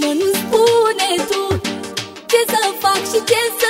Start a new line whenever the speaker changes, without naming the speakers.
mă, nu spune tu Ce să fac și ce să